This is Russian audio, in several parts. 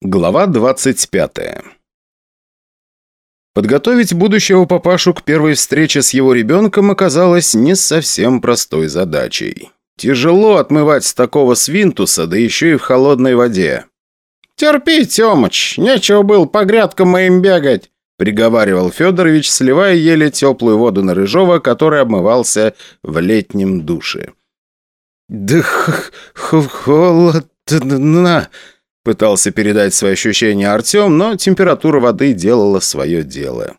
Глава 25 Подготовить будущего папашу к первой встрече с его ребенком оказалось не совсем простой задачей. Тяжело отмывать с такого свинтуса, да еще и в холодной воде. «Терпи, Темыч, нечего было по грядкам моим бегать», приговаривал Федорович, сливая еле теплую воду на Рыжова, который обмывался в летнем душе. «Да холодно!» Пытался передать свои ощущения Артем, но температура воды делала свое дело.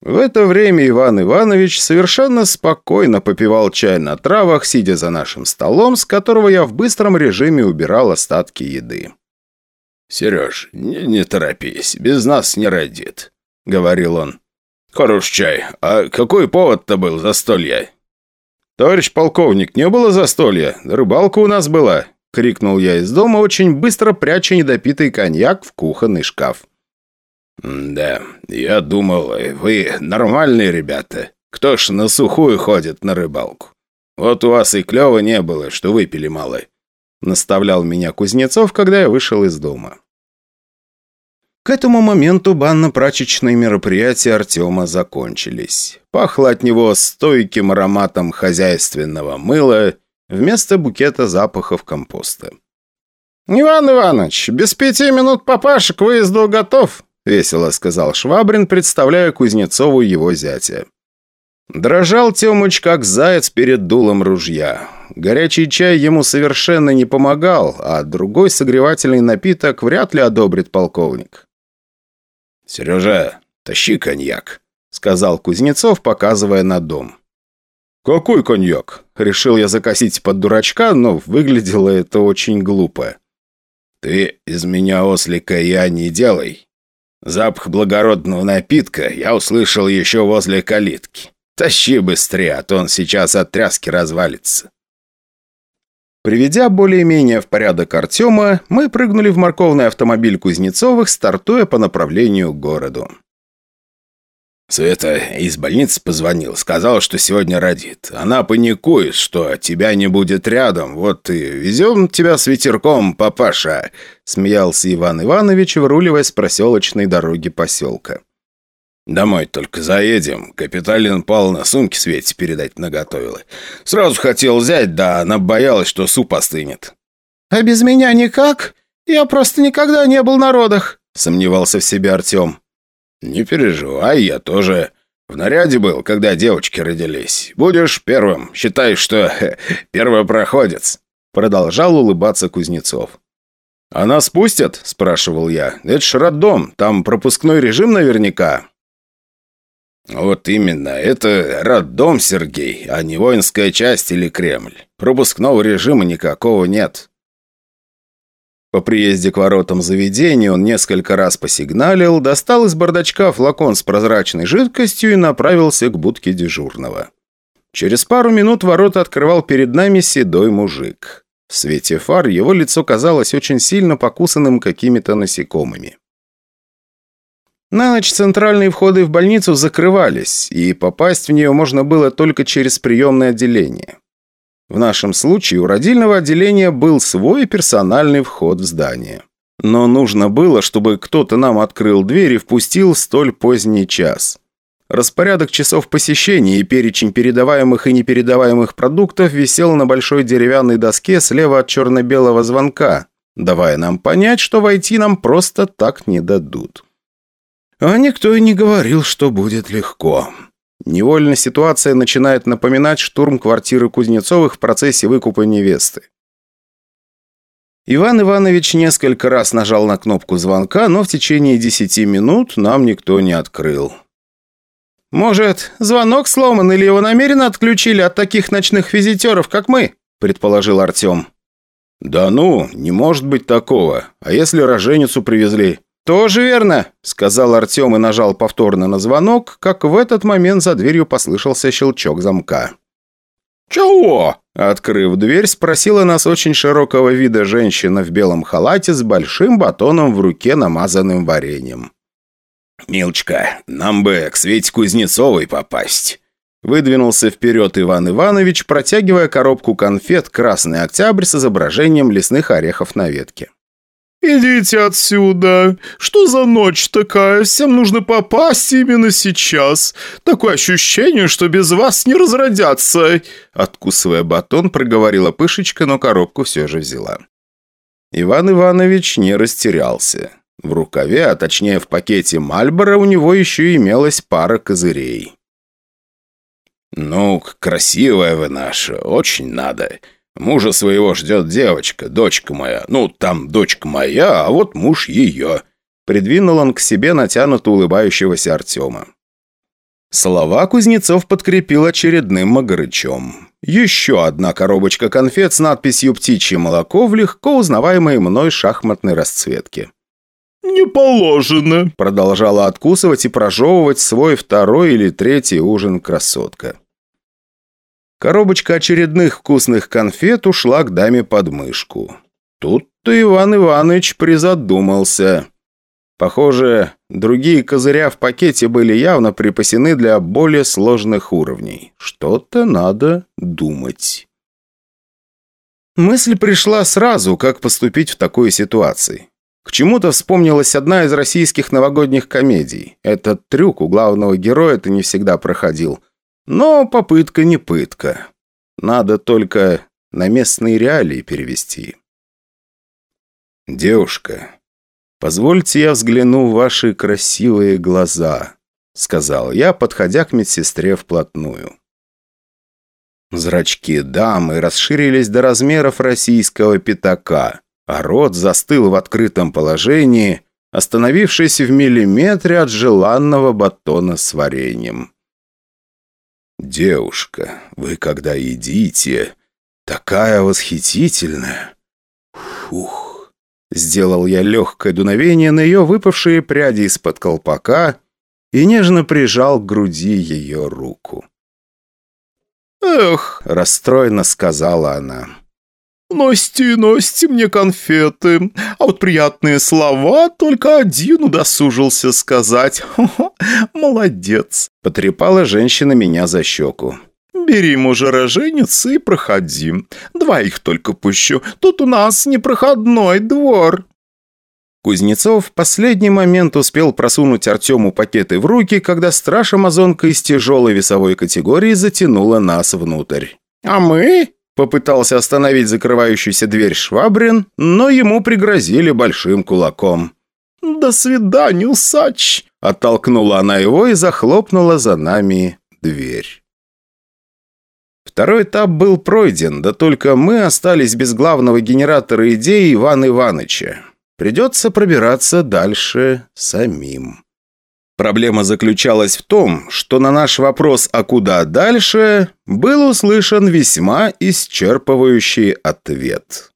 В это время Иван Иванович совершенно спокойно попивал чай на травах, сидя за нашим столом, с которого я в быстром режиме убирал остатки еды. «Сереж, не, не торопись, без нас не родит», — говорил он. «Хорош чай. А какой повод-то был застолья?» «Товарищ полковник, не было застолья. Рыбалка у нас была. — крикнул я из дома, очень быстро пряча недопитый коньяк в кухонный шкаф. «Да, я думал, вы нормальные ребята. Кто ж на сухую ходит на рыбалку? Вот у вас и клёва не было, что выпили мало», — наставлял меня Кузнецов, когда я вышел из дома. К этому моменту банно-прачечные мероприятия Артема закончились. Пахло от него стойким ароматом хозяйственного мыла вместо букета запахов компоста. «Иван Иванович, без пяти минут папаша к выезду готов», — весело сказал Швабрин, представляя Кузнецову его зятя. Дрожал Темыч, как заяц перед дулом ружья. Горячий чай ему совершенно не помогал, а другой согревательный напиток вряд ли одобрит полковник. «Сережа, тащи коньяк», — сказал Кузнецов, показывая на дом. «Какой коньяк?» Решил я закосить под дурачка, но выглядело это очень глупо. «Ты из меня ослика я не делай. Запах благородного напитка я услышал еще возле калитки. Тащи быстрее, а то он сейчас от тряски развалится». Приведя более-менее в порядок Артема, мы прыгнули в морковный автомобиль Кузнецовых, стартуя по направлению к городу. Света из больницы позвонил, сказал, что сегодня родит. Она паникует, что тебя не будет рядом. Вот и везем тебя с ветерком, папаша», — смеялся Иван Иванович, выруливая с проселочной дороги поселка. «Домой только заедем. Капиталин Павловна сумки Свете передать наготовила. Сразу хотел взять, да она боялась, что суп остынет». «А без меня никак? Я просто никогда не был на родах», — сомневался в себе Артем. «Не переживай, я тоже в наряде был, когда девочки родились. Будешь первым. Считай, что первопроходец», — продолжал улыбаться Кузнецов. «А нас пустят?» – спрашивал я. «Это ж роддом, там пропускной режим наверняка». «Вот именно, это роддом, Сергей, а не воинская часть или Кремль. Пропускного режима никакого нет. По приезде к воротам заведения он несколько раз посигналил, достал из бардачка флакон с прозрачной жидкостью и направился к будке дежурного. Через пару минут ворота открывал перед нами седой мужик. В свете фар его лицо казалось очень сильно покусанным какими-то насекомыми. На ночь центральные входы в больницу закрывались, и попасть в нее можно было только через приемное отделение. В нашем случае у родильного отделения был свой персональный вход в здание. Но нужно было, чтобы кто-то нам открыл дверь и впустил в столь поздний час. Распорядок часов посещения и перечень передаваемых и непередаваемых продуктов висел на большой деревянной доске слева от черно-белого звонка, давая нам понять, что войти нам просто так не дадут. А никто и не говорил, что будет легко. Невольно ситуация начинает напоминать штурм квартиры Кузнецовых в процессе выкупа невесты. Иван Иванович несколько раз нажал на кнопку звонка, но в течение десяти минут нам никто не открыл. «Может, звонок сломан или его намеренно отключили от таких ночных визитеров, как мы?» – предположил Артем. «Да ну, не может быть такого. А если роженицу привезли?» «Тоже верно», — сказал Артем и нажал повторно на звонок, как в этот момент за дверью послышался щелчок замка. «Чего?» — открыв дверь, спросила нас очень широкого вида женщина в белом халате с большим батоном в руке, намазанным вареньем. «Милочка, нам бы к Свете Кузнецовой попасть». Выдвинулся вперед Иван Иванович, протягивая коробку конфет «Красный Октябрь» с изображением лесных орехов на ветке. «Идите отсюда! Что за ночь такая? Всем нужно попасть именно сейчас. Такое ощущение, что без вас не разродятся!» Откусывая батон, проговорила Пышечка, но коробку все же взяла. Иван Иванович не растерялся. В рукаве, а точнее в пакете Мальбора, у него еще имелась пара козырей. «Ну, красивая вы наша, очень надо. Мужа своего ждет девочка, дочка моя. Ну, там дочка моя, а вот муж ее». Придвинул он к себе натянуто улыбающегося Артема. Слова Кузнецов подкрепил очередным магарычом. Еще одна коробочка конфет с надписью «Птичье молоко» в легко узнаваемой мной шахматной расцветке. «Не положено», — продолжала откусывать и прожевывать свой второй или третий ужин красотка. Коробочка очередных вкусных конфет ушла к даме под мышку. Тут-то Иван Иванович призадумался. Похоже, другие козыря в пакете были явно припасены для более сложных уровней. Что-то надо думать. Мысль пришла сразу, как поступить в такой ситуации. К чему-то вспомнилась одна из российских новогодних комедий. Этот трюк у главного героя-то не всегда проходил – но попытка не пытка. Надо только на местные реалии перевести. «Девушка, позвольте я взгляну в ваши красивые глаза», сказал я, подходя к медсестре вплотную. Зрачки дамы расширились до размеров российского пятака, а рот застыл в открытом положении, остановившись в миллиметре от желанного батона с вареньем. «Девушка, вы когда едите, такая восхитительная!» «Фух!» Сделал я легкое дуновение на ее выпавшие пряди из-под колпака и нежно прижал к груди ее руку. «Эх!» – расстроенно сказала она. «Носите, носите мне конфеты, а вот приятные слова только один удосужился сказать. Хо -хо, молодец!» – потрепала женщина меня за щеку. «Бери мужа роженец и проходи. Два их только пущу. Тут у нас непроходной двор». Кузнецов в последний момент успел просунуть Артему пакеты в руки, когда страж-амазонка из тяжелой весовой категории затянула нас внутрь. «А мы?» Попытался остановить закрывающуюся дверь Швабрин, но ему пригрозили большим кулаком. «До свидания, усач!» Оттолкнула она его и захлопнула за нами дверь. Второй этап был пройден, да только мы остались без главного генератора идеи Ивана Иваныча. Придется пробираться дальше самим. Проблема заключалась в том, что на наш вопрос «а куда дальше?» был услышан весьма исчерпывающий ответ.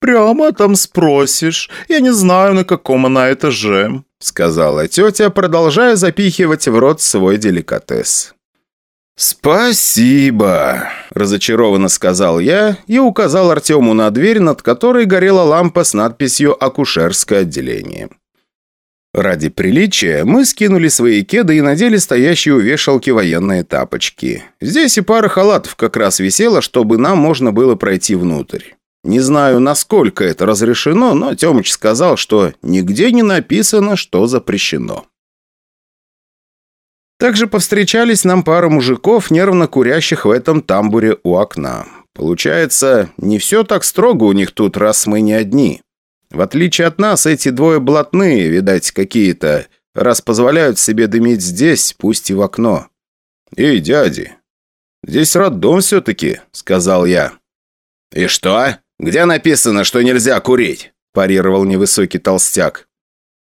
«Прямо там спросишь. Я не знаю, на каком она этаже», сказала тетя, продолжая запихивать в рот свой деликатес. «Спасибо», – разочарованно сказал я и указал Артему на дверь, над которой горела лампа с надписью «Акушерское отделение». Ради приличия мы скинули свои кеды и надели стоящие у вешалки военные тапочки. Здесь и пара халатов как раз висела, чтобы нам можно было пройти внутрь. Не знаю, насколько это разрешено, но Тёмыч сказал, что нигде не написано, что запрещено. Также повстречались нам пара мужиков, нервно курящих в этом тамбуре у окна. Получается, не все так строго у них тут, раз мы не одни. В отличие от нас, эти двое блатные, видать, какие-то, раз позволяют себе дымить здесь, пусть и в окно. «Эй, дяди, здесь роддом все-таки», — сказал я. «И что? Где написано, что нельзя курить?» – парировал невысокий толстяк.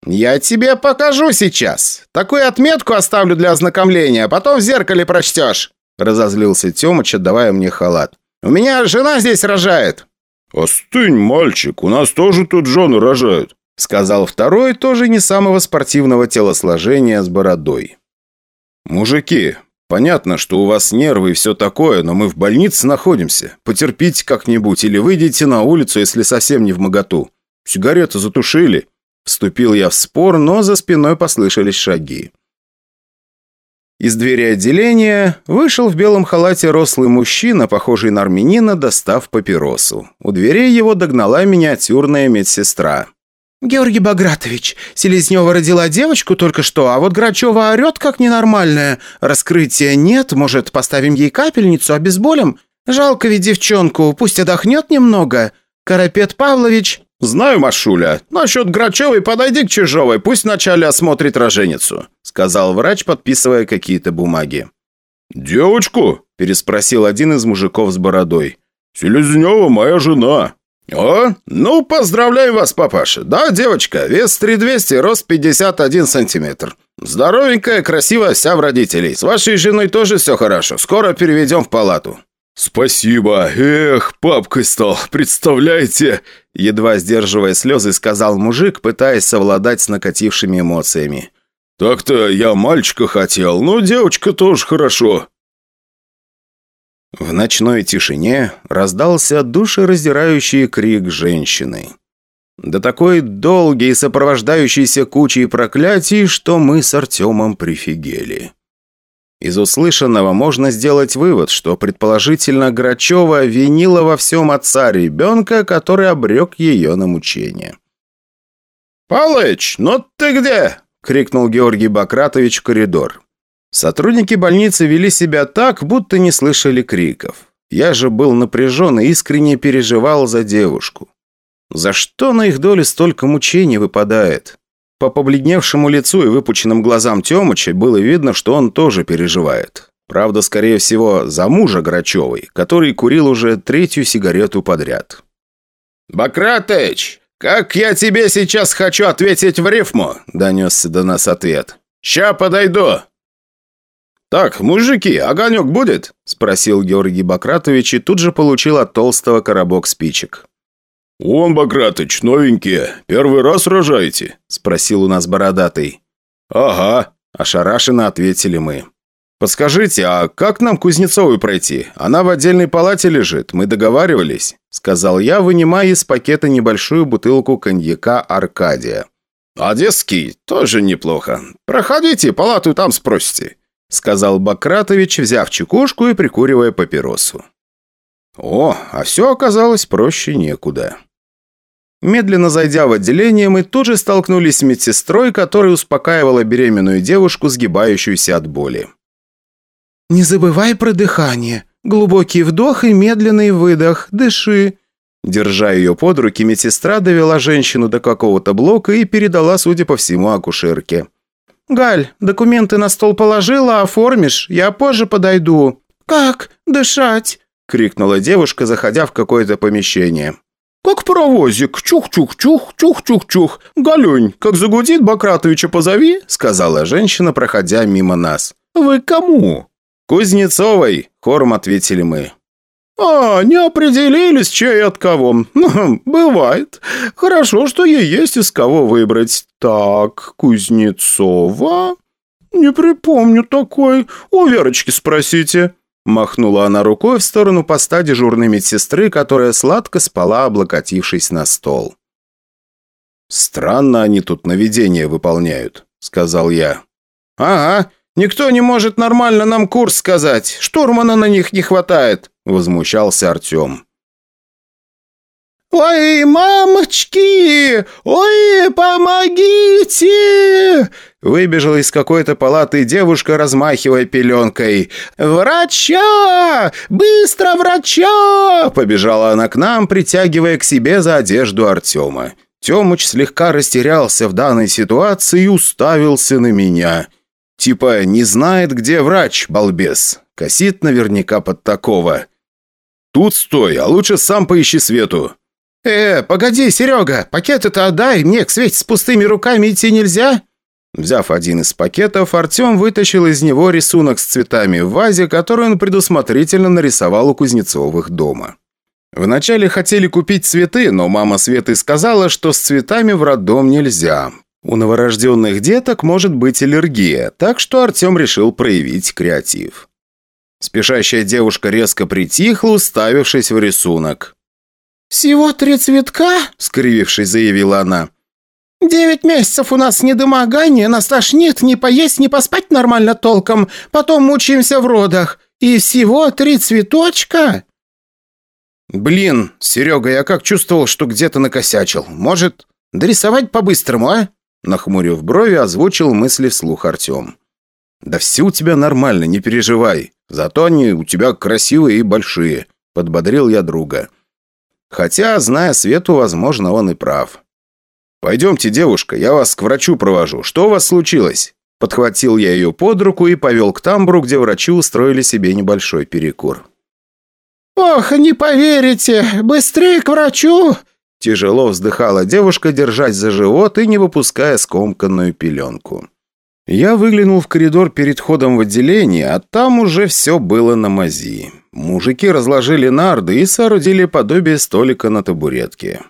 «Я тебе покажу сейчас. Такую отметку оставлю для ознакомления, а потом в зеркале прочтешь», – разозлился Тёмыч, отдавая мне халат. «У меня жена здесь рожает». «Остынь, мальчик, у нас тоже тут жены рожают», сказал второй, тоже не самого спортивного телосложения с бородой. «Мужики, понятно, что у вас нервы и все такое, но мы в больнице находимся. Потерпите как-нибудь или выйдите на улицу, если совсем не в моготу. Сигареты затушили». Вступил я в спор, но за спиной послышались шаги. Из двери отделения вышел в белом халате рослый мужчина, похожий на армянина, достав папиросу. У дверей его догнала миниатюрная медсестра. «Георгий Багратович, Селезнева родила девочку только что, а вот Грачева орет как ненормальная. Раскрытия нет, может, поставим ей капельницу, обезболим? Жалко ведь девчонку, пусть отдохнет немного. Карапет Павлович...» «Знаю, Машуля. Насчет Грачевой подойди к Чижовой, пусть вначале осмотрит роженицу», сказал врач, подписывая какие-то бумаги. «Девочку?» – переспросил один из мужиков с бородой. «Селезнева моя жена». «О, ну, поздравляю вас, папаша. Да, девочка, вес 3200, рост 51 сантиметр. Здоровенькая, красивая, вся в родителей. С вашей женой тоже все хорошо. Скоро переведем в палату». «Спасибо. Эх, папкой стал, представляете?» Едва сдерживая слезы, сказал мужик, пытаясь совладать с накатившими эмоциями. «Так-то я мальчика хотел, но девочка тоже хорошо». В ночной тишине раздался душераздирающий крик женщины. Да такой долгий сопровождающийся кучей проклятий, что мы с Артемом прифигели. Из услышанного можно сделать вывод, что предположительно Грачева винила во всем отца ребенка, который обрек ее на мучение. «Палыч, ну ты где?» – крикнул Георгий Бакратович в коридор. Сотрудники больницы вели себя так, будто не слышали криков. Я же был напряжен и искренне переживал за девушку. За что на их долю столько мучений выпадает? По побледневшему лицу и выпученным глазам Темыча было видно, что он тоже переживает. Правда, скорее всего, за мужа Грачевой, который курил уже третью сигарету подряд. «Бакратыч, как я тебе сейчас хочу ответить в рифму?» – донесся до нас ответ. «Ща подойду!» «Так, мужики, огонек будет?» – спросил Георгий Бакратович и тут же получил от толстого коробок спичек. «Он, Бакратыч, новенькие. Первый раз рожаете?» – спросил у нас бородатый. «Ага», – ошарашенно ответили мы. «Подскажите, а как нам Кузнецовой пройти? Она в отдельной палате лежит, мы договаривались», – сказал я, вынимая из пакета небольшую бутылку коньяка «Аркадия». «Одесский, тоже неплохо. Проходите, палату там спросите», сказал Бакратович, взяв чекушку и прикуривая папиросу. О, а все оказалось проще некуда. Медленно зайдя в отделение, мы тут же столкнулись с медсестрой, которая успокаивала беременную девушку, сгибающуюся от боли. «Не забывай про дыхание. Глубокий вдох и медленный выдох. Дыши». Держа ее под руки, медсестра довела женщину до какого-то блока и передала, судя по всему, акушерке. «Галь, документы на стол положила, оформишь, я позже подойду». «Как? Дышать?» – крикнула девушка, заходя в какое-то помещение. «Как паровозик. Чух-чух-чух, чух-чух-чух. Галюнь, как загудит, Бакратовича позови», – сказала женщина, проходя мимо нас. «Вы кому?» «Кузнецовой», – хором ответили мы. «А, не определились, чей от кого. Хм, бывает. Хорошо, что ей есть из кого выбрать. Так, Кузнецова? Не припомню такой. У Верочки спросите». Махнула она рукой в сторону поста дежурной медсестры, которая сладко спала, облокотившись на стол. «Странно они тут наведение выполняют», — сказал я. «Ага, никто не может нормально нам курс сказать. Штурмана на них не хватает», – возмущался Артем. «Ой, мамочки! Ой, помогите!» Выбежала из какой-то палаты девушка, размахивая пеленкой. «Врача! Быстро врача!» Побежала она к нам, притягивая к себе за одежду Артема. Темыч слегка растерялся в данной ситуации и уставился на меня. Типа, не знает, где врач, балбес. Косит наверняка под такого. «Тут стой, а лучше сам поищи Свету». «Э, погоди, Серега, пакеты-то отдай, мне к Свете с пустыми руками идти нельзя?» Взяв один из пакетов, Артем вытащил из него рисунок с цветами в вазе, который он предусмотрительно нарисовал у Кузнецовых дома. Вначале хотели купить цветы, но мама Светы сказала, что с цветами в роддом нельзя. У новорожденных деток может быть аллергия, так что Артем решил проявить креатив. Спешащая девушка резко притихла, уставившись в рисунок. «Всего три цветка?» – скривившись, заявила она. Девять месяцев у нас недомогание, нас тошнит, не поесть, не поспать нормально толком, потом мучаемся в родах. И всего три цветочка?» «Блин, Серега, я как чувствовал, что где-то накосячил. Может, дорисовать по-быстрому, а?» Нахмурив брови, озвучил мысли вслух Артем. «Да все у тебя нормально, не переживай. Зато они у тебя красивые и большие», — подбодрил я друга. Хотя, зная Свету, возможно, он и прав. «Пойдемте, девушка, я вас к врачу провожу. Что у вас случилось?» Подхватил я ее под руку и повел к тамбуру, где врачи устроили себе небольшой перекур. «Ох, не поверите! Быстрее к врачу!» Тяжело вздыхала девушка, держась за живот и не выпуская скомканную пеленку. Я выглянул в коридор перед ходом в отделение, а там уже все было на мази. Мужики разложили нарды и соорудили подобие столика на табуретке.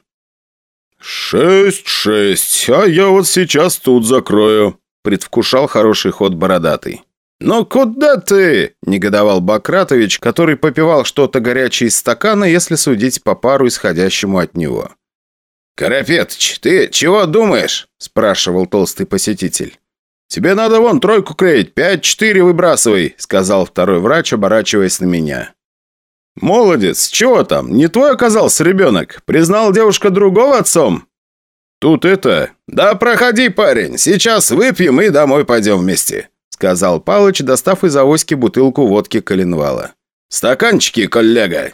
«Шесть-шесть, а я вот сейчас тут закрою», — предвкушал хороший ход бородатый. «Ну куда ты?» – негодовал Бакратович, который попивал что-то горячее из стакана, если судить по пару, исходящему от него. «Карапетыч, ты чего думаешь?» – спрашивал толстый посетитель. «Тебе надо вон тройку клеить, пять-четыре выбрасывай», – сказал второй врач, оборачиваясь на меня. «Молодец, чего там? Не твой оказался ребенок? Признал девушка другого отцом?» «Тут это...» «Да проходи, парень, сейчас выпьем и домой пойдем вместе», сказал Палыч, достав из авоськи бутылку водки коленвала. «Стаканчики, коллега!»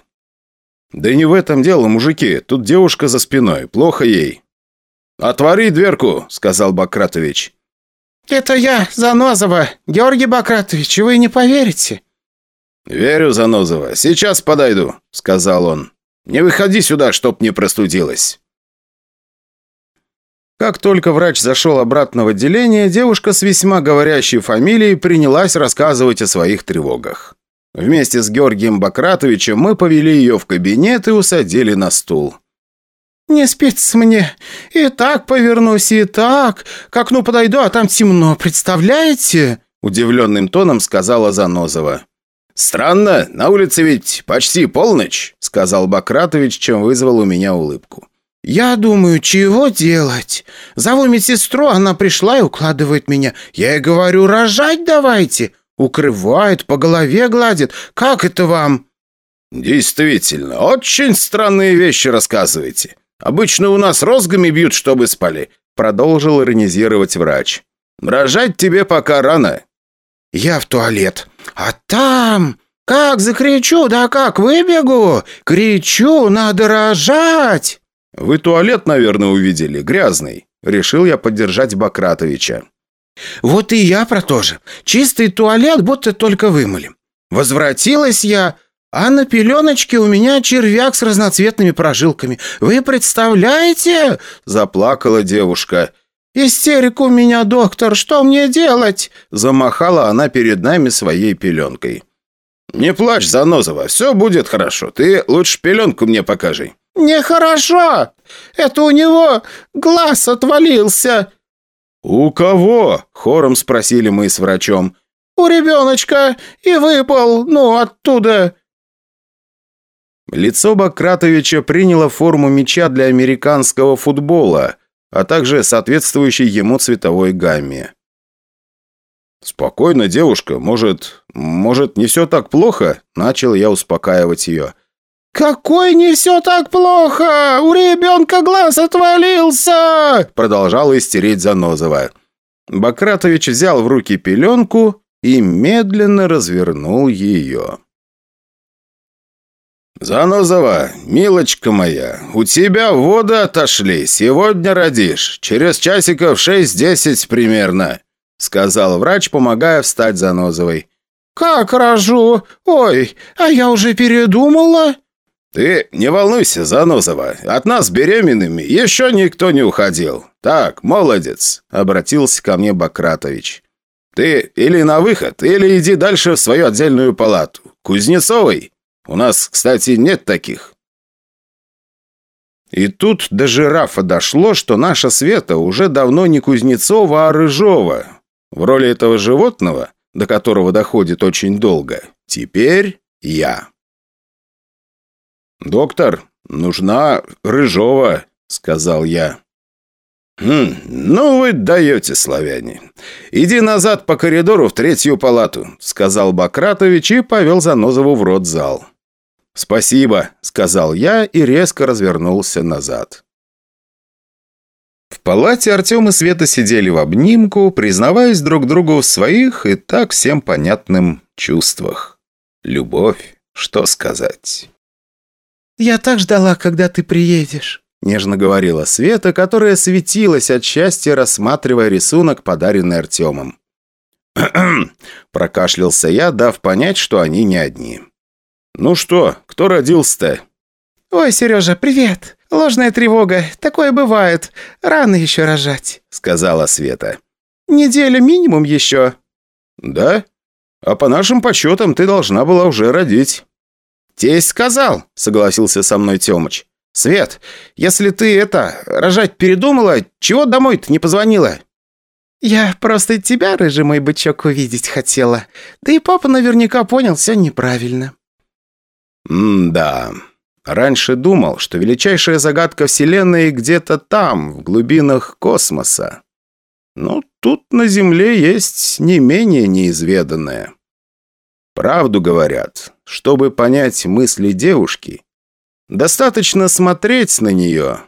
«Да не в этом дело, мужики. Тут девушка за спиной. Плохо ей». «Отвори дверку», — сказал Бакратович. «Это я, Занозова. Георгий Бакратович, вы не поверите». «Верю, Занозова. Сейчас подойду», — сказал он. «Не выходи сюда, чтоб не простудилась». Как только врач зашел обратно в отделение, девушка с весьма говорящей фамилией принялась рассказывать о своих тревогах. Вместе с Георгием Бакратовичем мы повели ее в кабинет и усадили на стул. «Не спится мне. И так повернусь, и так. К окну подойду, а там темно, представляете?» Удивленным тоном сказала Занозова. «Странно, на улице ведь почти полночь», сказал Бакратович, чем вызвал у меня улыбку. «Я думаю, чего делать? Зову медсестру, она пришла и укладывает меня. Я ей говорю, рожать давайте. Укрывает, по голове гладит. Как это вам?» «Действительно, очень странные вещи рассказываете. Обычно у нас розгами бьют, чтобы спали», продолжил иронизировать врач. «Рожать тебе пока рано». «Я в туалет. А там...» «Как закричу, да как выбегу! Кричу, надо рожать!» «Вы туалет, наверное, увидели, грязный». Решил я поддержать Бакратовича. «Вот и я про то же. Чистый туалет, будто только вымыли. Возвратилась я, а на пеленочке у меня червяк с разноцветными прожилками. Вы представляете?» Заплакала девушка. «Истерика у меня, доктор, что мне делать?» Замахала она перед нами своей пеленкой. «Не плачь, Занозова, все будет хорошо. Ты лучше пеленку мне покажи». «Нехорошо! Это у него глаз отвалился!» «У кого?» – хором спросили мы с врачом. «У ребеночка и выпал, ну, оттуда!» Лицо Бакратовича приняло форму мяча для американского футбола, а также соответствующей ему цветовой гамме. «Спокойно, девушка, может, может, не все так плохо?» – начал я успокаивать ее. «Какой не все так плохо! У ребенка глаз отвалился!» Продолжала истереть Занозова. Бакратович взял в руки пеленку и медленно развернул ее. «Занозова, милочка моя, у тебя воды отошли, сегодня родишь, через часиков шесть-десять примерно», сказал врач, помогая встать Занозовой. «Как рожу? Ой, а я уже передумала!» «Ты не волнуйся, Занозова, от нас беременными еще никто не уходил. Так, молодец», — обратился ко мне Бакратович. «Ты или на выход, или иди дальше в свою отдельную палату. Кузнецовой. У нас, кстати, нет таких». И тут до жирафа дошло, что наша Света уже давно не Кузнецова, а Рыжова. В роли этого животного, до которого доходит очень долго, теперь я. «Доктор, нужна Рыжова», — сказал я. «Хм, ну вы даете, славяне. Иди назад по коридору в третью палату», — сказал Бакратович и повел Занозову в рот зал. «Спасибо», — сказал я и резко развернулся назад. В палате Артем и Света сидели в обнимку, признаваясь друг другу в своих и так всем понятным чувствах. Любовь, что сказать. «Я так ждала, когда ты приедешь». – нежно говорила Света, которая светилась от счастья, рассматривая рисунок, подаренный Артемом. прокашлялся я, дав понять, что они не одни. «Ну что, кто родился-то?» «Ой, Сережа, привет! Ложная тревога. Такое бывает. Рано еще рожать», – сказала Света. «Неделя минимум еще». «Да? А по нашим подсчетам ты должна была уже родить». «Тесть сказал», – согласился со мной Темыч. «Свет, если ты это, рожать передумала, чего домой-то не позвонила?» «Я просто тебя, рыжий мой бычок, увидеть хотела. Да и папа наверняка понял все неправильно». «М-да. Раньше думал, что величайшая загадка Вселенной где-то там, в глубинах космоса. Но тут на Земле есть не менее неизведанное. Правду говорят, чтобы понять мысли девушки, Достаточно смотреть на нее,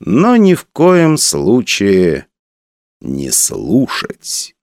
но ни в коем случае не слушать.